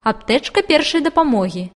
аптэчка першай дапамогі.